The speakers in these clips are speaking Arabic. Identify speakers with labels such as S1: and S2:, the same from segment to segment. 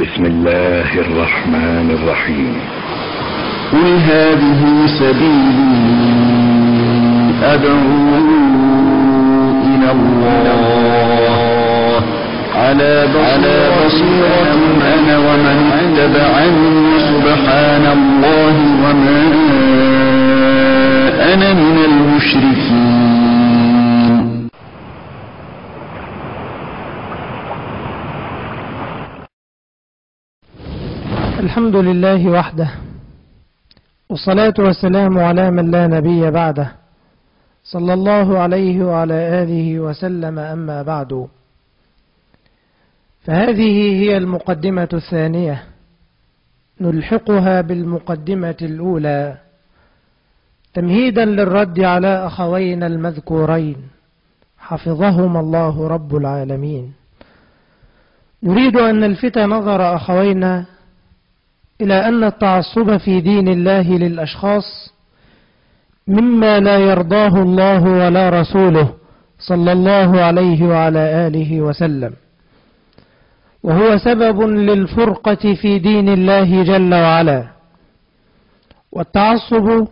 S1: بسم الله الرحمن الرحيم.
S2: قل هذه سبيلي أدعو إلى الله. على بصيرة أنا ومن اتبعني سبحان الله وما أنا من المشركين.
S3: الحمد لله وحده والصلاة والسلام على من لا نبي بعده صلى الله عليه وعلى آله وسلم أما بعد. فهذه هي المقدمة الثانية نلحقها بالمقدمة الأولى تمهيدا للرد على أخوينا المذكورين حفظهما الله رب العالمين. نريد أن نلفت نظر أخوينا إلى أن التعصب في دين الله للأشخاص مما لا يرضاه الله ولا رسوله صلى الله عليه وعلى آله وسلم. وهو سبب للفرقة في دين الله جل وعلا. والتعصب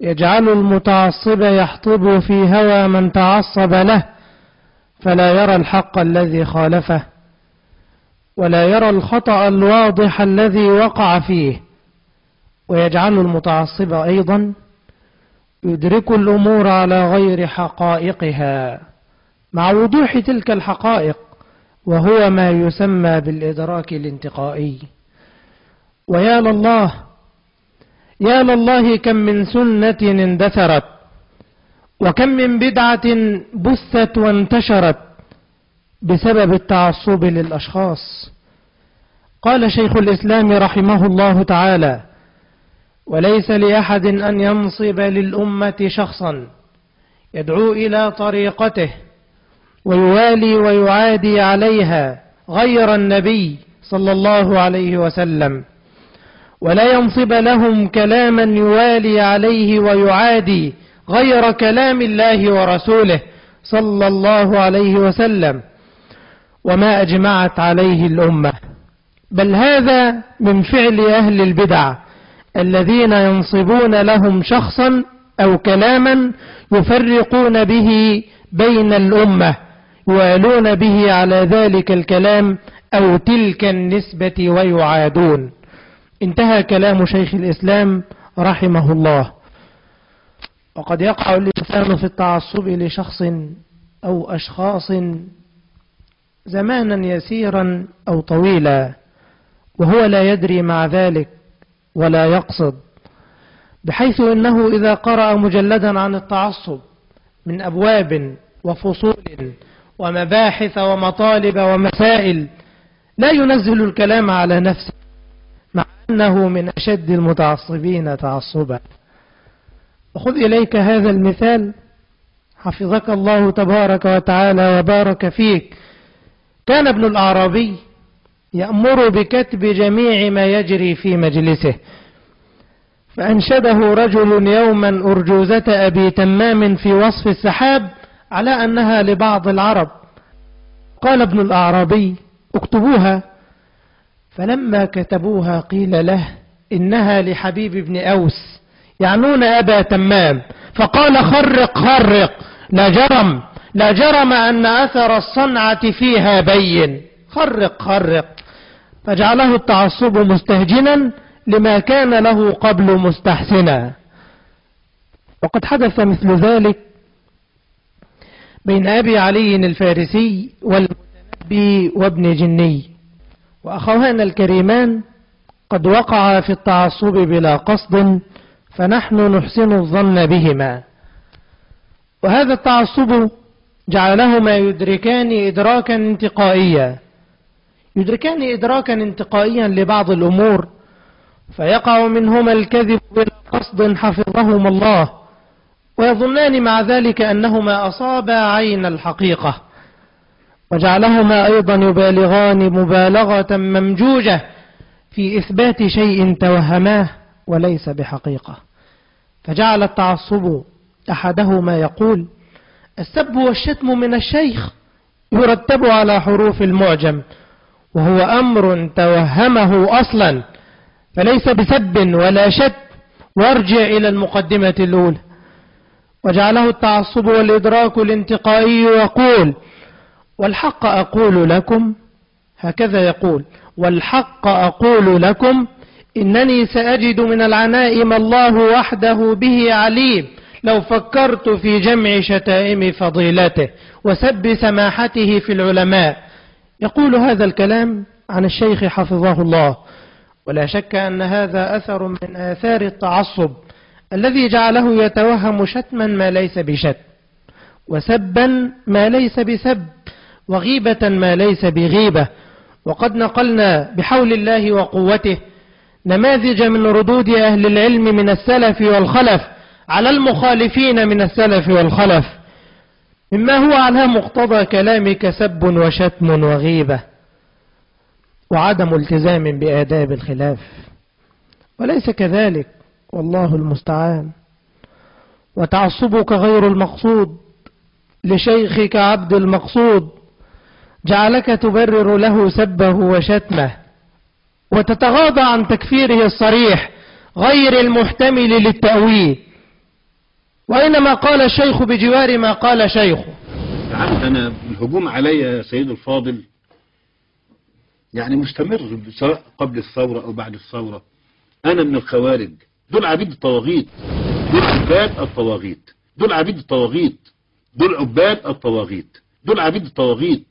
S3: يجعل المتعصب يحطب في هوى من تعصب له فلا يرى الحق الذي خالفه. ولا يرى الخطأ الواضح الذي وقع فيه. ويجعل المتعصب أيضا يدرك الأمور على غير حقائقها. مع وضوح تلك الحقائق وهو ما يسمى بالإدراك الانتقائي. ويا لله يا لله كم من سنة اندثرت وكم من بدعة بثت وانتشرت بسبب التعصب للأشخاص. قال شيخ الإسلام رحمه الله تعالى وليس لأحد أن ينصب للأمة شخصا يدعو إلى طريقته ويوالي ويعادي عليها غير النبي صلى الله عليه وسلم ولا ينصب لهم كلاما يوالي عليه ويعادي غير كلام الله ورسوله صلى الله عليه وسلم. وما أجمعت عليه الأمة. بل هذا من فعل أهل البدع الذين ينصبون لهم شخصا أو كلاما يفرقون به بين الأمة يوالون به على ذلك الكلام أو تلك النسبة ويعادون. انتهى كلام شيخ الإسلام رحمه الله. وقد يقع الإنسان في التعصب لشخص أو أشخاص زمانا يسيرا أو طويلا وهو لا يدري مع ذلك ولا يقصد بحيث إنه إذا قرأ مجلدا عن التعصب من أبواب وفصول ومباحث ومطالب ومسائل لا ينزل الكلام على نفسه مع أنه من أشد المتعصبين تعصبا. وخذ إليك هذا المثال حفظك الله تبارك وتعالى وبارك فيك كان ابن الأعرابي يأمر بكتب جميع ما يجري في مجلسه فأنشده رجل يوما أرجوزة أبي تمام في وصف السحاب على أنها لبعض العرب. قال ابن الأعرابي اكتبوها. فلما كتبوها قيل له إنها لحبيب بن أوس يعنون أبا تمام. فقال خرق خرق لا جرم. لا جرم أن أثر الصنعة فيها بين. خرق خرق. فجعله التعصب مستهجنا لما كان له قبل مستحسنا. وقد حدث مثل ذلك بين أبي علي الفارسي والمتنبي وابن جني. وأخوان الكريمان قد وقعا في التعصب بلا قصد فنحن نحسن الظن بهما. وهذا التعصب جعلهما يدركان إدراكا انتقائيا. يدركان إدراكا انتقائيا لبعض الأمور فيقع منهما الكذب بلا قصد حفظهما الله ويظنان مع ذلك أنهما أصابا عين الحقيقة. وجعلهما أيضا يبالغان مبالغة ممجوجة في إثبات شيء توهماه وليس بحقيقة. فجعل التعصب أحدهما يقول السب والشتم من الشيخ يرتب على حروف المعجم وهو أمر توهمه أصلا فليس بسب ولا شك وارجع إلى المقدمة الأولى. وجعله التعصب والإدراك الانتقائي يقول والحق أقول لكم هكذا يقول والحق أقول لكم إنني سأجد من العناء ما الله وحده به عليم. لو فكرت في جمع شتائم فضيلته وسب سماحته في العلماء. يقول هذا الكلام عن الشيخ حفظه الله. ولا شك أن هذا أثر من آثار التعصب الذي جعله يتوهم شتما ما ليس بشت وسبا ما ليس بسب وغيبة ما ليس بغيبة. وقد نقلنا بحول الله وقوته نماذج من ردود أهل العلم من السلف والخلف على المخالفين من السلف والخلف. مما هو على مقتضى كلامك سب وشتم وغيبة وعدم التزام بآداب الخلاف. وليس كذلك والله المستعان. وتعصبك غير المقصود لشيخك عبد المقصود. جعلك تبرر له سبه وشتمه وتتغاضى عن تكفيره الصريح غير المحتمل للتأويل. وإنما قال الشيخ بجوار ما قال شيخه
S4: أنا الهجوم علي يا سيد الفاضل. يعني مستمر سواء قبل الثورة أو بعد الثورة. أنا من الخوارج. دول عبيد الطواغيت. دول عباد الطواغيت. دول عبيد الطواغيت. دول عباد الطواغيت. دول عبيد الطواغيت.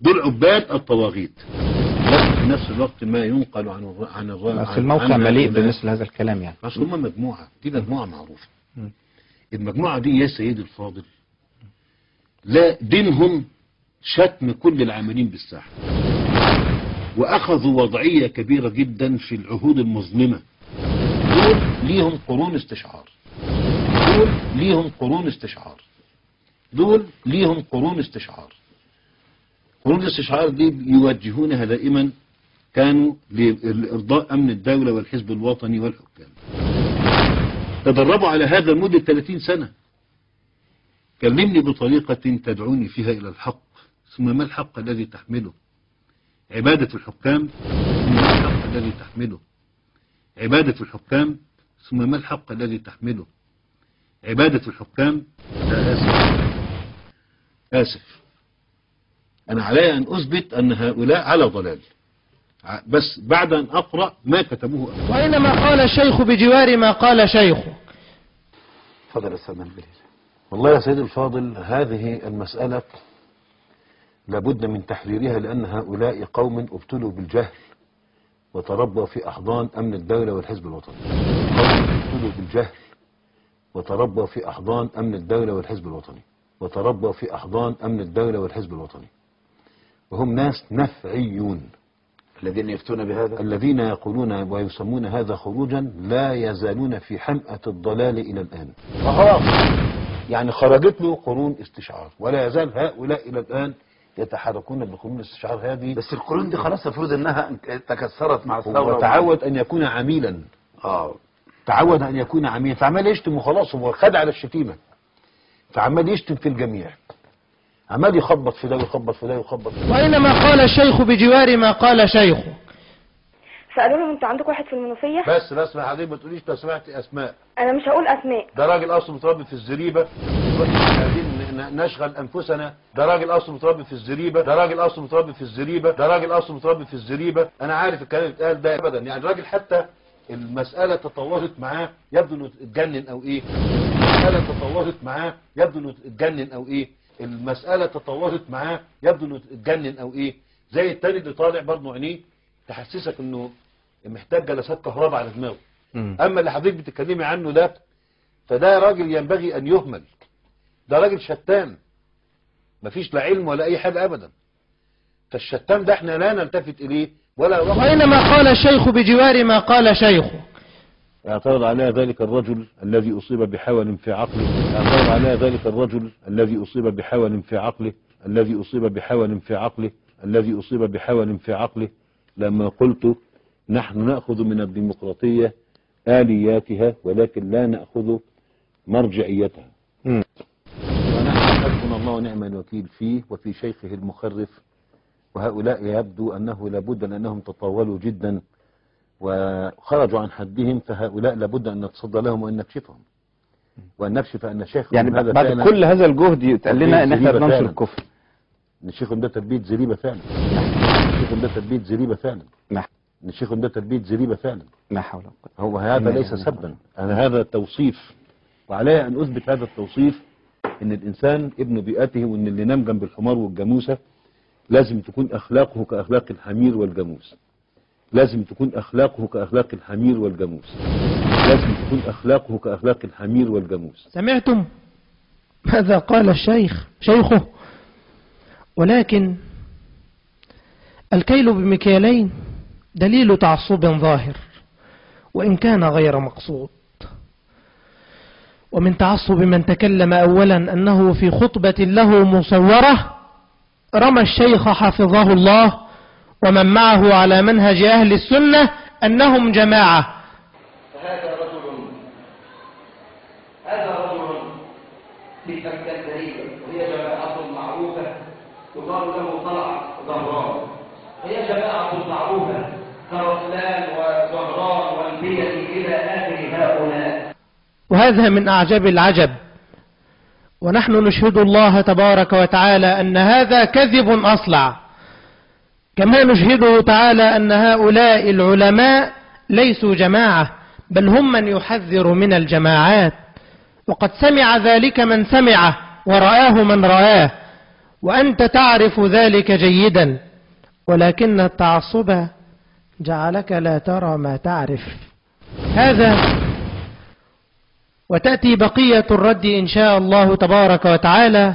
S4: دول عباد الطواغيت. في نفس الوقت ما ينقل عن عن
S5: بس الموقع مليء. بمثل هذا الكلام يعني.
S4: بس هم مجموعة. دي مجموعة معروفة. المجموعة دي يا سيدي الفاضل لا دينهم شتم كل العاملين بالساحة وأخذوا وضعية كبيرة جدا في العهود المظلمة. دول ليهم قرون استشعار. دول ليهم قرون استشعار. دول ليهم قرون استشعار. قرون الاستشعار دي يوجهونها دائما كانوا لإرضاء أمن الدولة والحزب الوطني والحكام. تدربوا على هذا لمدة 30 سنة. كلمني بطريقة تدعوني فيها إلى الحق. ثم ما الحق الذي تحمله؟ عبادة الحكام ثم ما الحق الذي تحمله؟ عبادة الحكام ثم ما الحق الذي تحمله؟ عبادة الحكام لا آسف آسف. أنا علي أن أثبت أن هؤلاء على ضلال. بس بعد أن أقرأ ما كتبوه.
S3: وإنما قال الشيخ بجوار ما قال شيخه
S4: تفضل يا سلمان بليل والله يا سيدي الفاضل هذه المسألة لابد من تحريرها لأن هؤلاء قوم ابتلوا بالجهل وتربوا في أحضان أمن الدولة والحزب الوطني. قوم ابتلوا بالجهل وتربوا في أحضان أمن الدولة والحزب الوطني. وتربوا في أحضان أمن الدولة والحزب الوطني. وهم ناس نفعيون.
S6: الذين يفتون بهذا؟
S4: الذين يقولون ويسمون هذا خروجا لا يزالون في حمأة الضلال إلى الآن. فخلاص يعني خرجت له قرون استشعار ولا يزال هؤلاء إلى الآن يتحركون بقرون الاستشعار هذه.
S6: بس القرون دي خلاص المفروض إنها تكسرت مع الثورة.
S4: وتعود أن يكون عميلا.
S6: آه.
S4: تعود أن يكون عميلا. فعمال يشتم وخلاص هو خد على الشتيمة. فعمال يشتم في الجميع؟ عمال يخبط في ده ويخبط في ده ويخبط في ده.
S3: وإنما قال الشيخ بجوار ما قال شيخه
S7: سألوني أنتوا عندكم واحد في المنوفية؟
S4: بس بس ما حضرتك ما تقوليش لو سمحت أسماء.
S7: أنا مش هقول أسماء.
S4: ده راجل اصله متربي في الزريبة. عايزين ن- نشغل أنفسنا. ده راجل اصله متربي في الزريبة. ده راجل اصله متربي في الزريبة. ده راجل اصله متربي في الزريبة. أنا عارف الكلام اللي اتقال ده ابدا. يعني الراجل حتى المسألة تطورت معاه. يبدو إنه اتجنن أو إيه؟ المسألة تطورت معاه. يبدو إنه اتجنن أو إيه؟ المسألة تطورت معاه يبدو إنه اتجنن أو إيه. زي التاني اللي طالع برضه عينيه تحسسك إنه محتاج جلسات كهرباء على دماغه. أما اللي حضرتك بتتكلمي عنه ده فده راجل ينبغي أن يهمل. ده راجل شتام مفيش لا علم ولا أي حاجة ابدا. فالشتام ده إحنا لا نلتفت إليه ولا
S3: وإنما قال الشيخ بجوار ما قال شيخه.
S4: أعترض على ذلك الرجل الذي أصيب بحول في عقله. أعترض على ذلك الرجل الذي أصيب بحول في عقله. الذي أصيب بحول في عقله. الذي أصيب بحول في عقله. لما قلت نحن نأخذ من الديمقراطية آلياتها ولكن لا نأخذ مرجعيتها. ونحن حسبنا الله ونعم الوكيل فيه وفي شيخه المخرف. وهؤلاء يبدو أنه لابد لأنهم تطاولوا جدا. وخرجوا عن حدهم فهؤلاء لابد أن نتصدى لهم وأن نكشفهم. وأن نكشف أن شيخهم
S5: يعني
S4: هذا
S5: بعد كل هذا الجهد يتقال لنا إن
S4: إحنا
S5: بننشر. الكفر.
S4: إن شيخهم ده تربية زريبة فعلا. شيخهم ده تربية زريبة فعلا.
S5: نعم.
S4: إن شيخهم ده تربية زريبة فعلا.
S5: لا حول ولا قوة.
S4: هو هذا ليس سبا أنا هذا توصيف وعلي أن أثبت هذا التوصيف إن الإنسان ابن بيئته وإن اللي نام جنب الحمار والجاموسة لازم تكون أخلاقه كأخلاق الحمير والجاموس. لازم تكون أخلاقه كأخلاق الحمير والجاموس. لازم تكون أخلاقه كأخلاق الحمير والجاموس.
S3: سمعتم ماذا قال الشيخ شيخه؟ ولكن الكيل بمكيالين دليل تعصب ظاهر وإن كان غير مقصود. ومن تعصب من تكلم أولا أنه في خطبة له مصورة رمى الشيخ حفظه الله ومن معه على منهج أهل السنة أنهم جماعة.
S8: فهذا رجل هذا رجل في مكة غريبة وهي جماعة معروفة يقال له طلع زهران هي جماعة معروفة كرسلان وزهران والبيئة إلى آخر هؤلاء.
S3: وهذا من أعجب العجب. ونحن نشهد الله تبارك وتعالى أن هذا كذب أصلع. كما نشهده تعالى أن هؤلاء العلماء ليسوا جماعة بل هم من يحذر من الجماعات. وقد سمع ذلك من سمعه ورآه من رآه وأنت تعرف ذلك جيدا. ولكن التعصب جعلك لا ترى ما تعرف. هذا وتأتي بقية الرد إن شاء الله تبارك وتعالى